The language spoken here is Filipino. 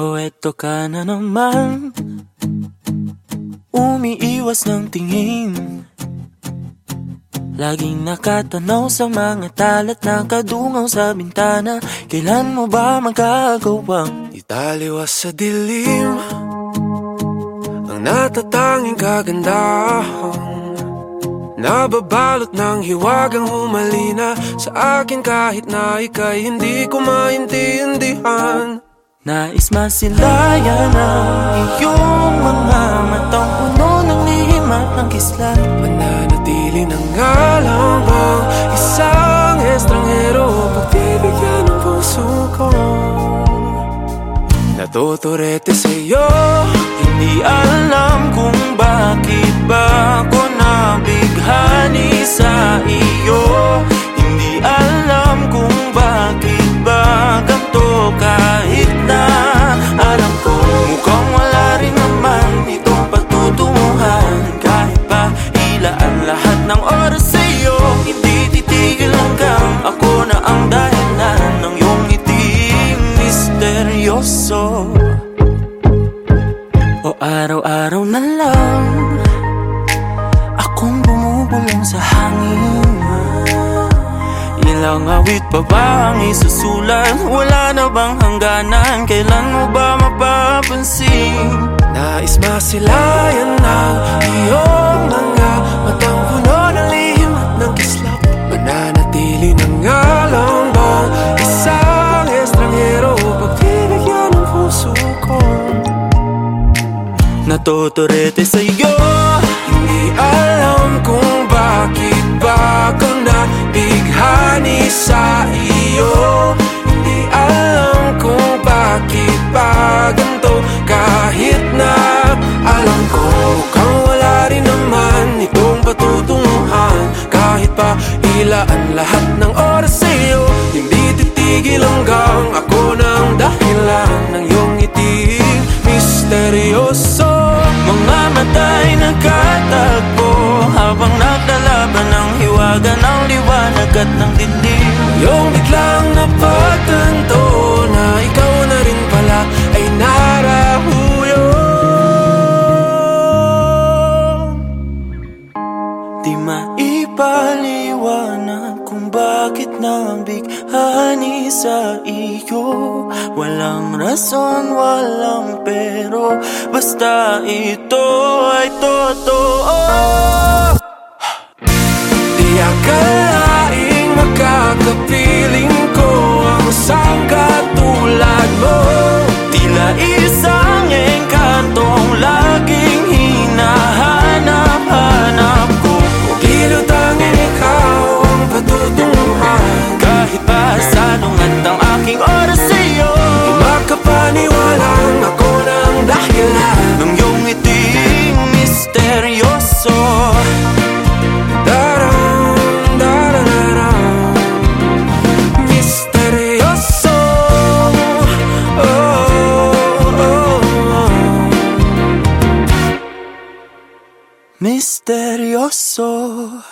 O eto ka na naman. Umiiwas ng tingin. Laging nakatanaw sa mga talat Nakadungaw sa bintana. Kailan mo ba magagawang Italiwas sa dilim. Ang natatanging kagandahan. Nababalot ng hiwagang humalina. Sa akin kahit na ika'y hindi ko maintindihan Nais masilayan ang iyong mga matang puno ng lihim at ng kislat Mananatili ng ngalang ang isang estranghero Pagbibigyan ng puso ko. Natuturete sa'yo Hindi alam kung bakit ba ako nabighani sa iyo O araw-araw na lang Akong bumubulong sa hangin Ilang awit pa ba ang isusulat? Wala na bang hangganan? Kailan mo ba mapapansin? Nais masilayan ng iyong mga Natuturete sa'yo. Hindi alam kung bakit ba ka nabighani sa iyo. Hindi alam kung bakit ba ganito Kahit na alam ko mukhang wala rin naman itong patutunguhan. Kahit pa ilaan lahat liwanag at ng dilim Yung biglang napagtanto na ikaw na rin pala ay narahuyo Di maipaliwanag kung bakit nabighani sa iyo. Walang rason, walang pero Basta ito ay totoo. Di akalaing misterioso.